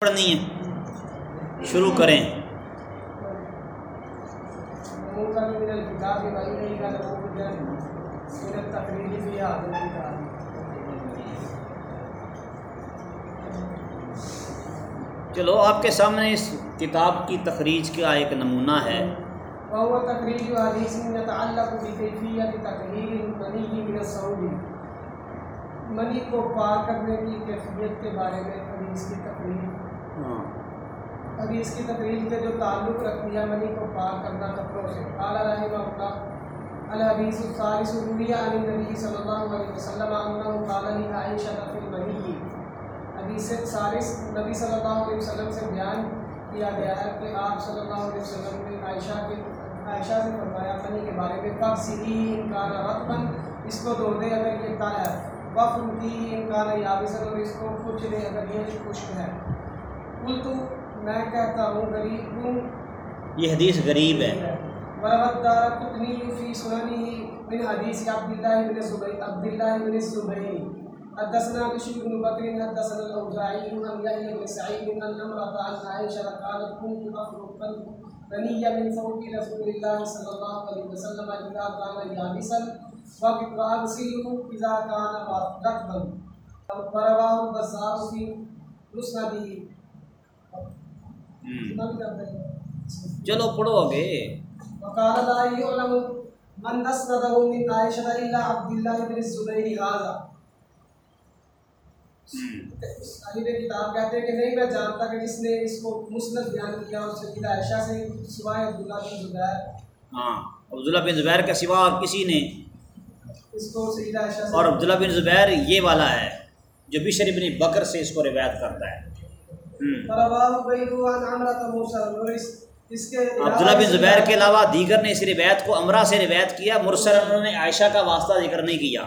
پڑھنی ہے۔ شروع کریں۔ چلو، آپ کے سامنے اس کتاب کی تخریج کا ایک نمونہ ہے۔ وهو تخريج حديث يتعلق بكيفية تطهير المني من الصوم منی کو پار کرنے کی کیفیت کے بارے میں حدیث کی تقریر۔ ہاں۔ حدیث کی تقریر سے جو تعلق رکھتی ہے منی کو پار کرنا کپڑوں سے۔ اعلیٰ رحمہ اللہ الحدیث الثالث رویہ عن النبی صلی اللہ علیہ وسلم انہو قال لی عائشہ فی المنی حدیث ثالث نبی صلی اللہ علیہ وسلم سے بیان کیا گیا ہے کہ آپ صلی اللہ علیہ وسلم نے عائشہ کے عائشہ سے فرمایا منی کے بارے میں کب سی انکان رقبن اس کو دھو دے اگر یہ تر ہے۔ وف کی انکان یابسن۔ اور اس کو کچھ دے اگر یہ خشک ہے۔ تو میں کہتا ہوں غریب ہوں۔ یہ حدیث غریب ہے۔ وروت دار قطنی فی سننی من حدیث عبداللہ بن زبیر عبداللہ بن زبیر حدثنا بن حدثنا عن بن ان عن قالت كنت افرق بني من ثوب رسول الله صلى الله عليه وسلم اذا كان يابسا اذا كان رطبا ورواه البزار في مسنده۔ چلو پڑھو آگے وقال لا يعلم من اسنده من عائشة الا عبد الله بن الزبير هذا علی نے کتاب کہتے ہیں کہ نہیں میں جانتا کہ جس نے اس کو مسند بیان کیا اس سے سیدہ عائشہ سے سوائے عبداللہ بن زبیر ہاں عبداللہ بن زبیر کے سوا اور کسی نے اس کو سیدہ عائشہ سے اور عبداللہ بن زبیر یہ والا ہے جو بشر بن بکر سے اس کو روایت کرتا ہے عبداللہ بن زبیر کے علاوہ دیگر نے اس روایت کو امرا سے روایت کیا مرسل انہوں نے عائشہ کا واسطہ ذکر نہیں کیا۔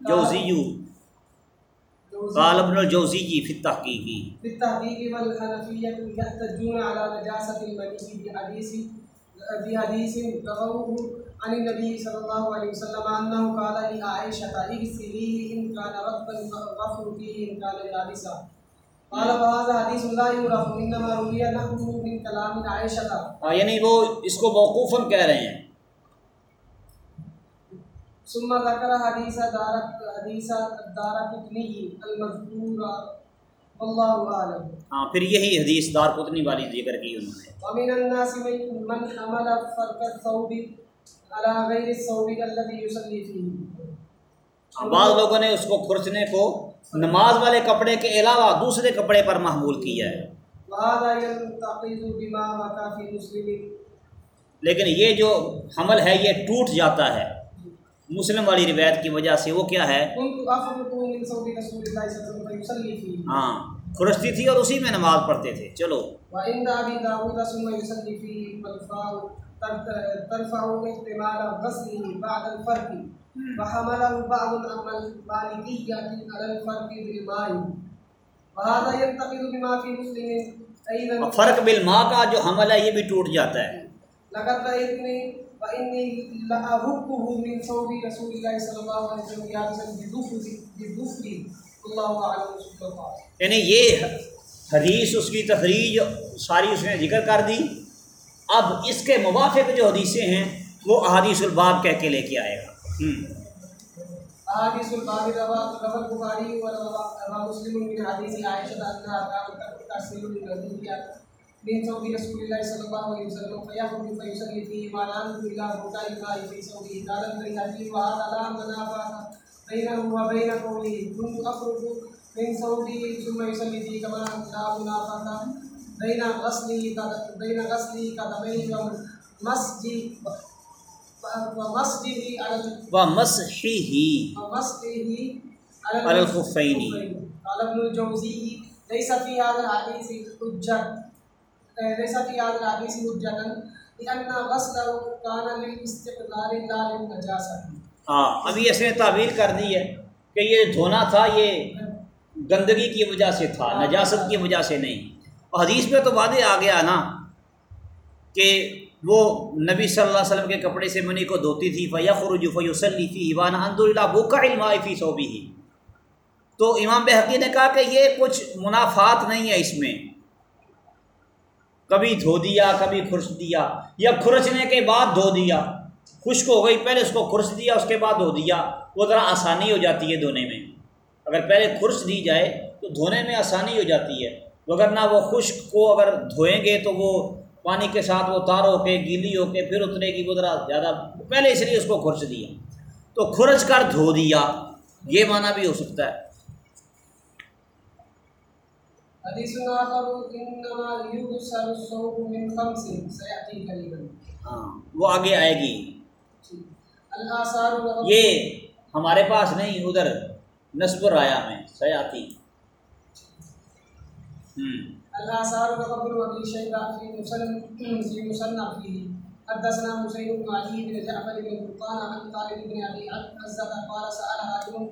جوزی قال ابن الجوزی فی التحقیقی في التحقيق والحنفية يحتجون على نجاسة المني بحديث بحديث رواه عن النبي صلى الله عليه وسلم أنه قال لعائشة اغسليه إن كان رطبا وافركيه إن كان يابسا قال وهذا حديث لا يعرف إنما روي نحوه من كلام عائشة. ہاں یعنی وہ اس کو موقوفاً کہہ رہے ہیں۔ ثم ذكر حديث دار حديث دار قطني المذكور. والله أعلم. ہاں پھر یہی حدیث دار پتنی والی ذکر کی انہوں نے۔ ومن الناس من حمل فرق الثوب على غير الثوب الذي يصلي فيه. بعض لوگوں نے اس کو کھرچنے کو نماز والے کپڑے کے علاوہ دوسرے کپڑے پر محمول کیا ہے۔ لیکن یہ جو حمل ہے یہ ٹوٹ جاتا ہے۔ مسلم والی روایت کی وجہ سے وہ کیا ہے؟ ہاں کھرچتی تھی اور اسی میں نماز پڑھتے تھے۔ چلو۔ ترفع احتمال غسله بعد الفرق۔ وحمله بعض المالكية على الفرق بالماء. وهذا ينتقد بما في مسلم أيضا فرق بالماء کا جو حمل ہے یہ بھی ٹوٹ جاتا ہے۔ لقد رأيتني وإني لأهبه من ثوب رسول الله صلى الله عليه وسلم بظفري الله رسول الله یعنی یہ حدیث اس کی تخریج ساری اس نے ذکر کر دی۔ اب اس کے موافق جو حدیثیں ہیں وہ احادیث الباب کہہ کے لے کے آئے گا۔ ہوں الباب روى روى البخاري وروى مسلم من حديث عائشة أنها كانت تغسل الوضوء من ثوب رسول الله صلى الله عليه وسلم فيخرج فيصلي فيه ما لا بكاء الماء في ثوبه قال البيهقي وهذا لا منافاة بينه وبين قوله كنت أخرج من ثوبي ثم يصلي فيه كما لا منافاة بين غسله بين غسله قدميه ومسجد ومسحه على الخفين. قال ابن الجوزي ليس في هذا الحديث حجة. ليس في هذا الحديث حجة لأن غسله كان للاستقلال لا للنجاسة. ہاں ابھی اس نے تعبیر کر دی ہے کہ یہ دھونا تھا یہ گندگی کی وجہ سے تھا نجاست کی وجہ سے نہیں۔ اور حدیث میں تو واضح آ گیا نا کہ وہ نبی صلی اللہ علیہ وسلم کے کپڑے سے منی کو دھوتی تھی فیا خروج فیوسلی فی ایوان الحمد للہ بوکا علم فی صوبی ہی تو امام بحقی نے کہا کہ یہ کچھ منافعات نہیں ہے اس میں۔ کبھی دھو دیا، کبھی کھرچ دیا، یا کھرچنے کے بعد دھو دیا۔ خشک ہو گئی، پہلے اس کو کھرچ دیا، اس کے بعد دھو دیا۔ وہ ذرا آسانی ہو جاتی ہے دھونے میں۔ اگر پہلے کھرچ دی جائے تو دھونے میں آسانی ہو جاتی ہے۔ اگر نہ وہ خشک کو اگر دھوئیں گے تو وہ پانی کے ساتھ وہ تار ہو کے گیلی ہو کے پھر اترے گی وہ ذرا زیادہ پہلے اس لیے اس کو کھرچ دیا۔ تو کھرچ کر دھو دیا۔ یہ معنی بھی ہو سکتا ہے۔ ہاں وہ آگے آئے گی۔ یہ ہمارے پاس نہیں ادھر نصب رایا میں سیاتی۔ ہوں الاثار وقبل وقی شیبہ في في مصنف فيه. حدثنا حسين بن علي بن جعفر بن برقان عن طالب بن ابي عزة قال سأل حاكم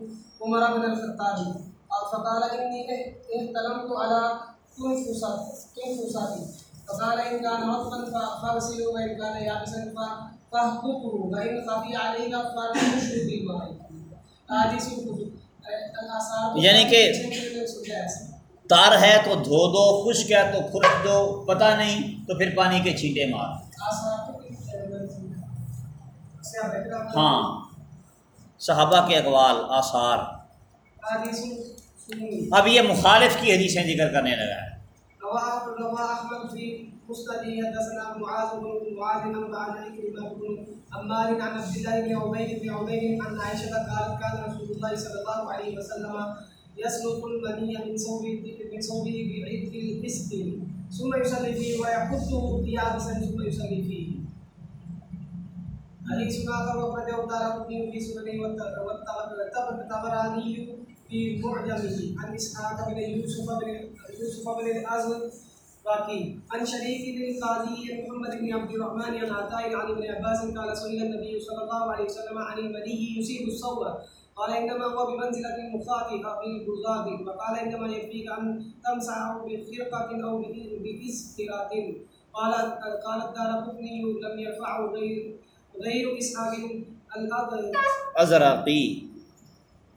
عمر بن الخطاب. فقال إني احتلمت على تنفساتي. فقال إن كان رطبا فاغسله وإن كان يابسا فاهبطه وإن خفي عليك فانشره بالماء حدیث یعنی کہ تار ہے تو دھو دو، خشک ہے تو خشک دو، پتہ نہیں تو پھر پانی کے چھینٹے مار۔ ہاں صحابہ کے اقوال آثار۔ اب یہ مخالف کی حدیثیں ذکر کرنے لگا ہے۔ يسلق المني من صوبه من صوبه بعيد الفسق ثم يصلي فيه ويحطه يابسا ثم يصلي فيه. حديث آخر وقد أوتر في سننه والطبراني في معجمه. عن اسحاق بن يوسف بن يوسف بن الازل باقي. عن شريك بن القاضي محمد بن عبد الرحمن عن عطاء عن ابن عباس قال سئل النبي صلى الله عليه وسلم عن المني يصيب الصوم. قال انما هو بمنزله المخاط بالبغاض وقال انما يكفيك ان تمسحه بخرقه او بإسكرات قال قال الدار قطني لم يرفعه غير غير اسحاق الازرقي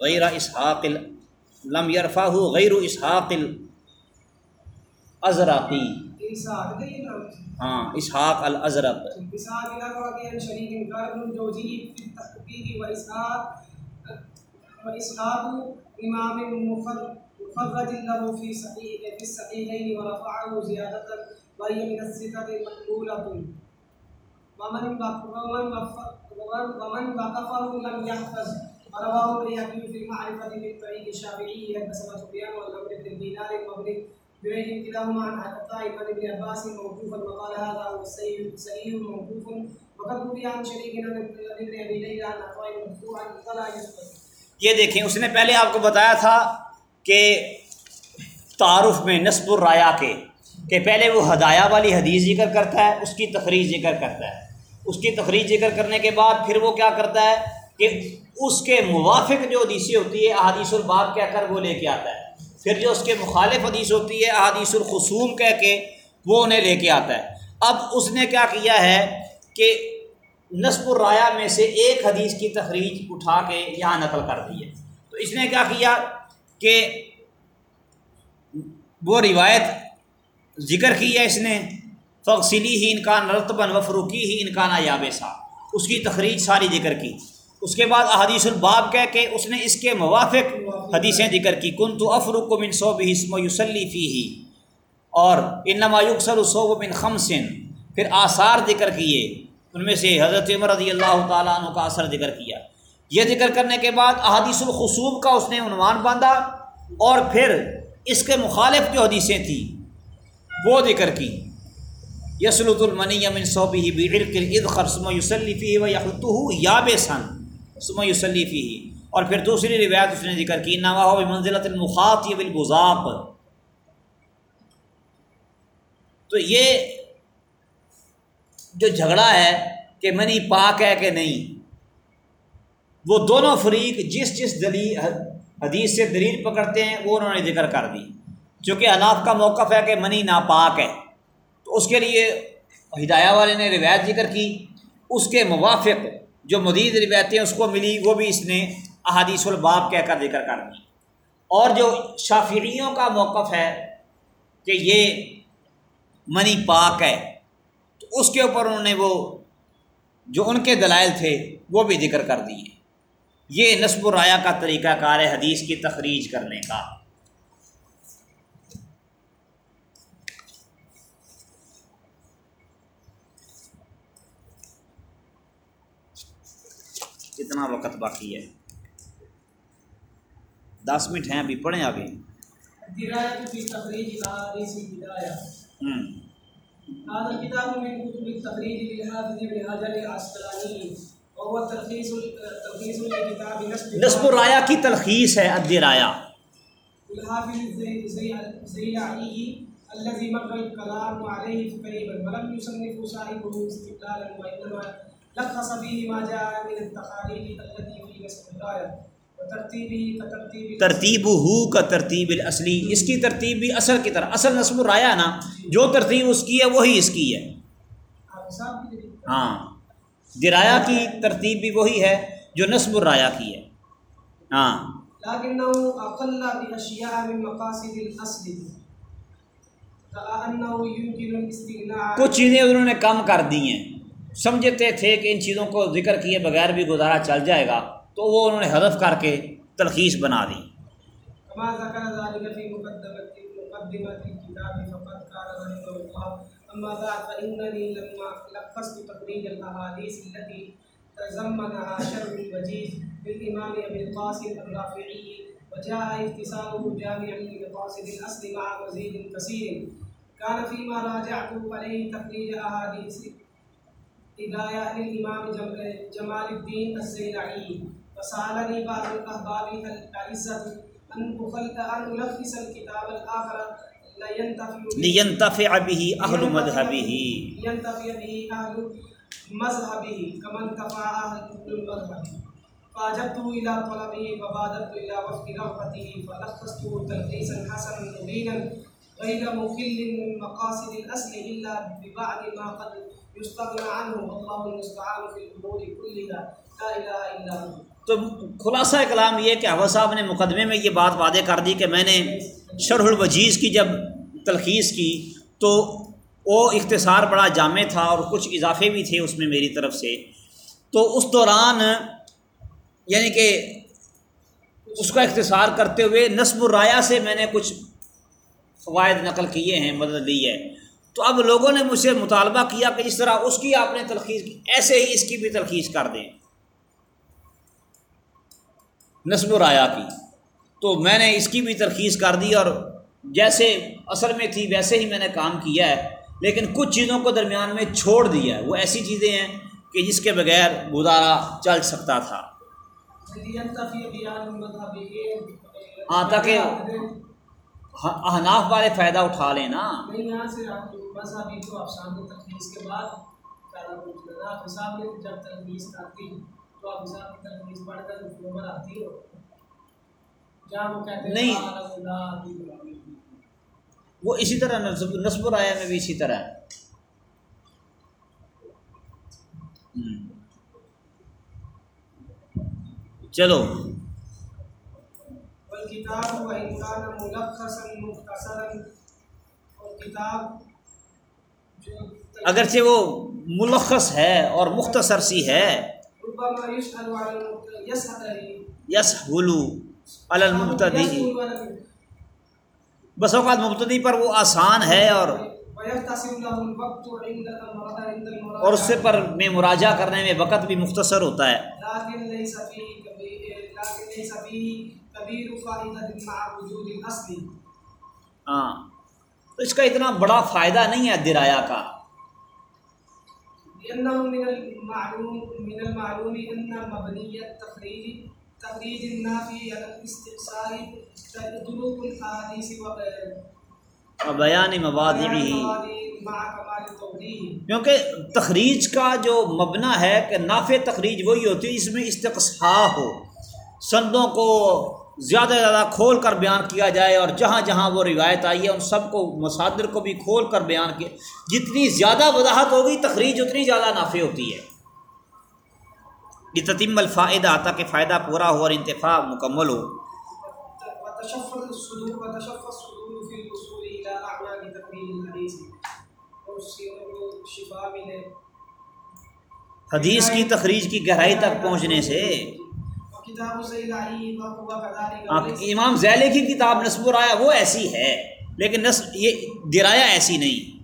غیر اسحاق لم یرفا غیر اسحاق الازرقی ہاں اسحاق الازرق امام مخرج له في صحيح في الصحيحين ورفعه زيادة وهي من الصفة المقبولة. ومن ومن ومن وقفه لم يحفظ. رواه البيهقي في المعرفة من طريق الشافعي، حدثنا سفيان والأمر بن دينار وابن جريج كلاهما عن عطاء بن ابن عباس موقوفا، وقال هذا هو السيء موقوف. وقد روي عن شريك عن ابن ابي ليلى عن عطاء مرفوعا فلا يثبت یہ دیکھیں، اس نے پہلے آپ کو بتایا تھا کہ تعارف میں نصب الرایا کے، کہ پہلے وہ ہدایہ والی حدیث ذکر کرتا ہے، اس کی تخریج ذکر کرتا ہے۔ اس کی تخریج ذکر کرنے کے بعد پھر وہ کیا کرتا ہے کہ اس کے موافق جو حدیثیں ہوتی ہے احادیث الباب کہہ کر وہ لے کے آتا ہے۔ پھر جو اس کے مخالف حدیث ہوتی ہے، احادیث الخصوم کہہ کے وہ انہیں لے کے آتا ہے۔ اب اس نے کیا کیا ہے کہ نصب الرایا میں سے ایک حدیث کی تخریج اٹھا کے یہاں نقل کر دی ہے۔ تو اس نے کیا کیا کہ وہ روایت ذکر کی ہے اس نے فخصلی ہی انکان رتبن و فروقی ہی انکانہ یاب سا۔ اس کی تخریج ساری ذکر کی۔ اس کے بعد احادیث الباب کہہ کے اس نے اس کے موافق حدیثیں ذکر کی۔ کن تو افرق و من صوب حسم و یوسلی فی ہی اور انما یکسر صوب بن خمسن۔ پھر آثار ذکر کیے۔ ان میں سے حضرت عمر رضی اللہ تعالیٰ عنہ کا اثر ذکر کیا۔ یہ ذکر کرنے کے بعد احادیث الخصوب کا اس نے عنوان باندھا اور پھر اس کے مخالف جو حدیثیں تھیں وہ ذکر کی۔ یسلط المنی امن صوبی عرق عد خرسم و یوسلی فی و یحتو یاب سن سما یوسلیفی ہی اور پھر دوسری روایت اس نے ذکر کی نوا ہو منزلت المخاط بالبزاق تو یہ جو جھگڑا ہے کہ منی پاک ہے کہ نہیں، وہ دونوں فریق جس جس دلیل، حدیث سے دلیل پکڑتے ہیں، وہ انہوں نے ذکر کر دی۔ چونکہ اناف کا موقف ہے کہ منی ناپاک ہے۔ تو اس کے لیے ہدایہ والے نے روایت ذکر کی۔ اس کے موافق جو مزید روایتیں اس کو ملی، وہ بھی اس نے احادیث الباب کہہ کر ذکر کر دی۔ اور جو شافعیوں کا موقف ہے کہ یہ منی پاک ہے اس کے اوپر انہوں نے وہ جو ان کے دلائل تھے وہ بھی ذکر کر دیے۔ یہ نصب و رایا کا طریقہ کار ہے حدیث کی تخریج کرنے کا۔ کتنا وقت باقی ہے۔ دس منٹ ہیں، ابھی پڑھیں آگے ہوں هذا الكتاب من كتب التخريج للحافظ ابن حجر العسقلاني وهو تلخيص تلخيص لكتاب نسب نصب و رایا کی تلخیص ہے الدرایا الحافظ الزيلعي الذي مر الكلام عليه قريبا ولم يصنف صاحبه استقلالا وانما لخص فيه ما جاء من التقاليد التي في نسب كترتيب ترتیب ہو کا ترتیب الاصلی۔ اس کی ترتیب بھی اصل کی طرح اصل نصب و رایا نا جو ترتیب اس کی ہے وہی اس کی ہے۔ ہاں درایا کی ترتیب بھی وہی ہے جو نصب الرایا کی ہے۔ ہاں۔ کچھ چیزیں انہوں نے کم کر دی ہیں۔ سمجھتے تھے کہ ان چیزوں کو ذکر کیے بغیر بھی گزارا چل جائے گا۔ تو وہ انہوں نے حذف کر کے تلخیص بنا دی۔ تزمنها الوجيز للإمام أبي القاسم الرافعي وجاء اختصاره جامعا لمقاصد الأصل مع مزيد كثير كان فيما راجعت عليه تخريج أحاديث هداية للإمام جمال الدين الزيلعي فسألني بعض الأحباب الأعزة أن أخل أن ألخص الكتاب الآخر لينتفع به- لینتفع به اہل مذہبه لينتفع به أهل مذهبه كما انتفع أهل المذهب فأجبته إلى طلبه وبادرت إلى وفق رغبته فلخصته تلخيصا حسنا مبينا غير مخل من مقاصد الأصل إلا ببعض ما قد يستغنى عنه والله المستعان في كلها. لا هو. تو خلاصہ کلام یہ کہ حوث صاحب نے مقدمے میں یہ بات واضح کر دی کہ میں نے شرح الوجیز کی جب تلخیص کی تو وہ اختصار بڑا جامع تھا اور کچھ اضافے بھی تھے اس میں میری طرف سے۔ تو اس دوران یعنی کہ اس کا اختصار کرتے ہوئے نصب الرایا سے میں نے کچھ فوائد نقل کیے ہیں، مدد لی ہے۔ تو اب لوگوں نے مجھ سے مطالبہ کیا کہ جس طرح اس کی آپ نے تلخیص کی ایسے ہی اس کی بھی تلخیص کر دیں۔ نصب الرایا کی۔ تو میں نے اس کی بھی ترخیص کر دی اور جیسے اصل میں تھی ویسے ہی میں نے کام کیا ہے لیکن کچھ چیزوں کو درمیان میں چھوڑ دیا ہے۔ وہ ایسی چیزیں ہیں کہ جس کے بغیر گزارا چل سکتا تھا۔ ہاں تاکہ احناف والے فائدہ اٹھا لیں نا۔ نہیں یہاں سے آپ مذہبی تو آپ شامل تخلیص کے بعد پیدا پوچھ لینا آپ حساب میں جب تخلیص آتی تو آپ حساب کی تخلیص پڑھ کر نمبر آتی ہو جہاں وہ کہتے نہیں۔ وہ اسی طرح نصب الرایا میں بھی اسی طرح ہے۔ چلو۔ والکتاب وإن كان ملخصا مختصرا اور کتاب جو اگرچہ وہ ملخص ہے اور مختصر سی ہے۔ یس ہلو المبتدی۔ بس اوقات مبتدی پر وہ آسان ہے اور اور اس سے پر میں مراجعہ کرنے میں وقت بھی مختصر ہوتا ہے۔ مع وجود ہاں تو اس کا اتنا بڑا فائدہ نہیں ہے درایا کا۔ لأنه من المعلوم من المعلوم أن مبني التخريج تخريج النافي على الاستقصاء طرق الأحاديث وغيرها بیان مواضعی التوضيح کیونکہ تخریج کا جو مبنا ہے کہ نافع تخریج وہی ہوتی ہے اس میں استقصا ہو۔ سندوں کو زیادہ زیادہ کھول کر بیان کیا جائے اور جہاں جہاں وہ روایت آئی ہے ان سب کو مصادر کو بھی کھول کر بیان کیا۔ جتنی زیادہ وضاحت ہوگی تخریج اتنی زیادہ نافع ہوتی ہے۔ یہ تتیم الفائدہ تاکہ فائدہ پورا ہو اور انتفاع مکمل ہو۔ حدیث کی تخریج کی گہرائی تک پہنچنے سے کتاب امام ذیلی کی کتاب نصب رایا وہ ایسی ہے لیکن نصب یہ درایا ایسی نہیں۔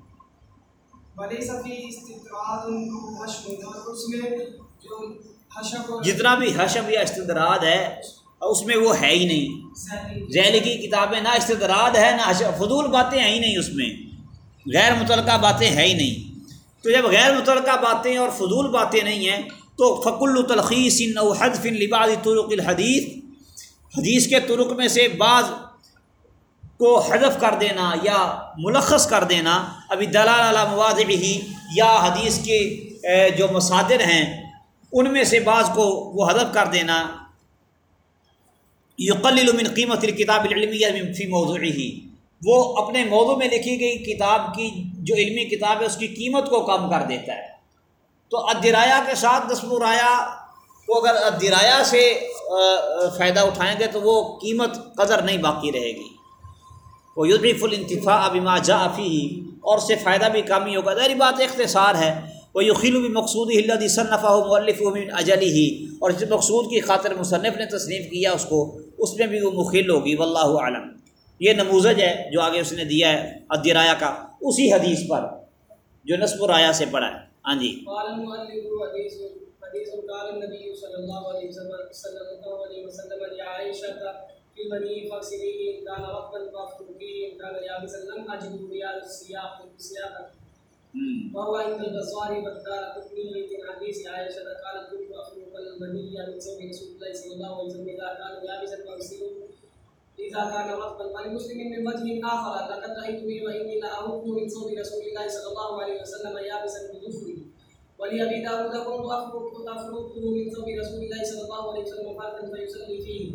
جتنا بھی حشب یا استدراد ہے اس میں وہ ہے ہی نہیں۔ ذیلی کی کتابیں نہ استدراد ہے نہ فضول باتیں ہیں ہی نہیں اس میں۔ غیر متعلقہ باتیں ہے ہی نہیں۔ تو جب غیر متعلقہ باتیں اور فضول باتیں نہیں ہیں تو فکل تلخیص او حدف لباس طرق الحدیث حدیث کے طرق میں سے بعض کو حذف کر دینا یا ملخص کر دینا، ابھی دلال علی مواد ہی یا حدیث کے جو مصادر ہیں، ان میں سے بعض کو وہ حذف کر دینا۔ یقلل من قیمت الکتاب العلمیہ من فی موضوع ہی وہ اپنے موضوع میں لکھی گئی کتاب کی، جو علمی کتاب ہے، اس کی قیمت کو کم کر دیتا ہے۔ تو ادرایا کے ساتھ نصب و رایا کو اگر ادرایا سے فائدہ اٹھائیں گے تو وہ قیمت قدر نہیں باقی رہے گی۔ وہ یدریف الانتفاع بما جا فی اور اس سے فائدہ بھی کم ہی ہوگا۔ ظاہری بات اختصار ہے۔ وہ یقین بھی مقصود ہلدی صنفہ مولف من اجلی ہی اور جس مقصود کی خاطر مصنف نے تصنیف کیا اس کو، اس میں بھی وہ مخل ہوگی، واللہ عالم یہ نموزج ہے جو آگے اس نے دیا ہے ادرایا کا، اسی حدیث پر، جو نصب و رایا سے پڑھا ہے۔ ہاں جی۔ حديث قال النبي صلى الله عليه وسلم صلى الله عليه وسلم يا عائشة في البني فاغسليه إن كان رطبا فافركيه إن كان يابسا لم أجد ريال السياق السياق ہم، وهو عند البصار والدار قطني من حديث عائشة قالت كنت أخلق المني من ثوب رسول الله صلى الله عليه وسلم إذا كان يابسا فاغسله إذا كان رطبا ولمسلم من وجه آخر لقد رأيته وإني لأعوق من ثوب رسول الله صلى الله عليه وسلم يابسا بظفره ولأبي داود كنت أخلق أخلقه من ثوب رسول الله صلى الله عليه وسلم فردا فيصلي فيه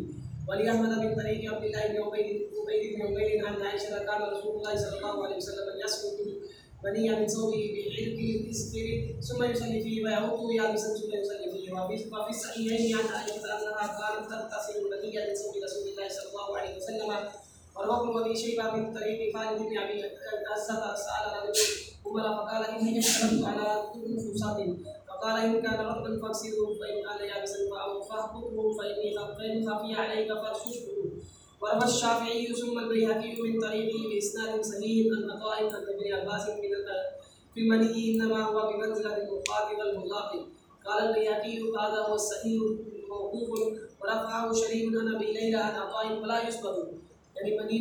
ولأحمد من طريق عبد الله بن عبيد عبيد بن عبيد عن عائشة كان رسول الله صلى الله عليه وسلم يسقط بني من ثوبه بعرق الإسكر ثم يصلي فيه ويعود يابسا ثم يصلي فيه وفي وفي الصحيحين عن عائشة أنها كانت تغتسل البنية من ثوب رسول الله صلى الله عليه وسلم. والحكم أبي شيبة من طريق خالد بن أبي عزة سأل رجل عمر فقال إني اشتركت على كل فرصات فقال إن كان رطبا فاغسله، فإن كان يابسا فاحبطه فإني فإن خفي عليك فاششه وروى الشافعي ثم البيهقي من طريقه بإسناد صحيح عن عطاء عن ابن عباس من في المني إنما هو بمنزلة المقاط والملاق قال البيهقي، هذا هو الصحيح موقوف ورفعه شريف عن أبي ليلى عن عطاء فلا يثبت یعنی منی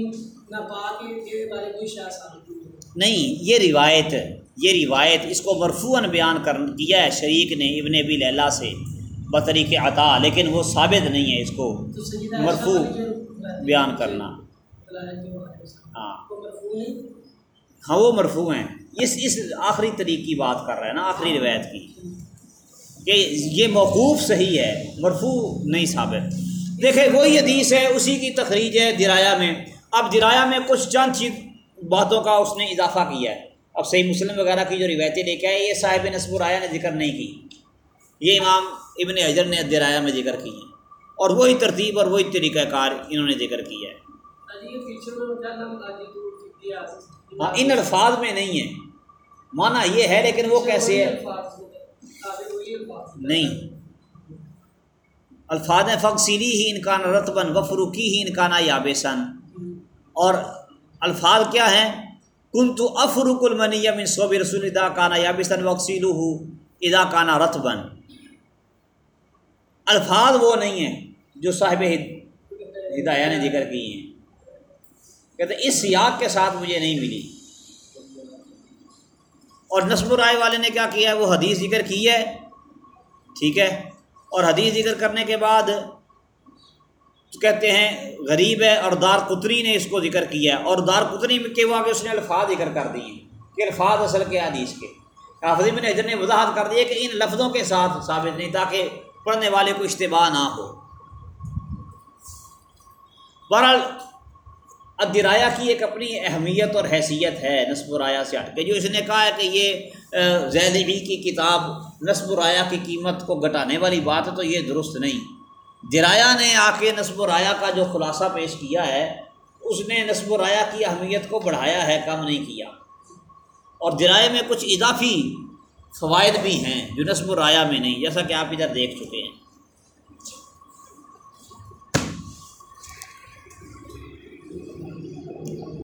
نہ پاک کے بارے کوئی شاہ ثابت نہیں، یہ روایت یہ روایت اس کو مرفوعاً بیان کر کیا ہے شریک نے ابن ابی لیلا سے بطریق عطا، لیکن وہ ثابت نہیں ہے اس کو تو سیدہ مرفوع بیان کرنا۔ ہاں۔ ہاں وہ مرفوع ہیں۔ اس اس آخری طریق کی بات کر رہا ہے نا، آخری روایت کی۔ کہ یہ موقوف صحیح ہے، مرفوع نہیں ثابت۔ دیکھیں، وہی حدیث ہے، اسی کی تخریج ہے درایا میں۔ اب درایا میں کچھ چند چیز باتوں کا اس نے اضافہ کیا ہے۔ اب صحیح مسلم وغیرہ کی جو روایتیں لے کے آئے، یہ صاحب نصب الرایا نے ذکر نہیں کی۔ یہ امام ابن حجر نے درایا میں ذکر کی ہیں۔ اور وہی ترتیب اور وہی طریقہ کار انہوں نے ذکر کیا ہے۔ ہاں ان الفاظ میں نہیں ہے معنی یہ ہے لیکن وہ کیسے ہے نہیں۔ الفاظ فقصیلی ہی انکان رتبن وفروکی ہی انکانہ یابسن اور الفاظ کیا ہیں؟ کن تو افروق المنی من صوب رسول ادا کانا یابسن وقصیل ادا کانا رتبن الفاظ وہ نہیں ہیں جو صاحب ہدایہ نے ذکر کی ہیں۔ کہتے اس سیاق کے ساتھ مجھے نہیں ملی۔ اور نصب رائے والے نے کیا کیا ہے؟ وہ حدیث ذکر کی ہے، ٹھیک ہے۔ اور حدیث ذکر کرنے کے بعد کہتے ہیں غریب ہے اور دار قطری نے اس کو ذکر کیا ہے اور دار قطری کے وہ اس نے الفاظ ذکر کر دیے کہ الفاظ اصل کے حدیث کے۔ حافظ بن حجر نے وضاحت کر دی ہے کہ ان لفظوں کے ساتھ ثابت نہیں تاکہ پڑھنے والے کو اشتباہ نہ ہو۔ بہرحال ادرایا کی ایک اپنی اہمیت اور حیثیت ہے نصب و رایا سے ہٹ کے، جو اس نے کہا ہے کہ یہ زیدی کی کتاب نصب و رایا کی قیمت کو گھٹانے والی بات ہے تو یہ درست نہیں۔ جی درایا نے آ کے نصب و رایا کا جو خلاصہ پیش کیا ہے، اس نے نصب و رایا کی اہمیت کو بڑھایا ہے، کم نہیں کیا۔ اور درائے میں کچھ اضافی فوائد بھی ہیں جو نصب و رایا میں نہیں، جیسا کہ آپ ادھر دیکھ چکے ہیں۔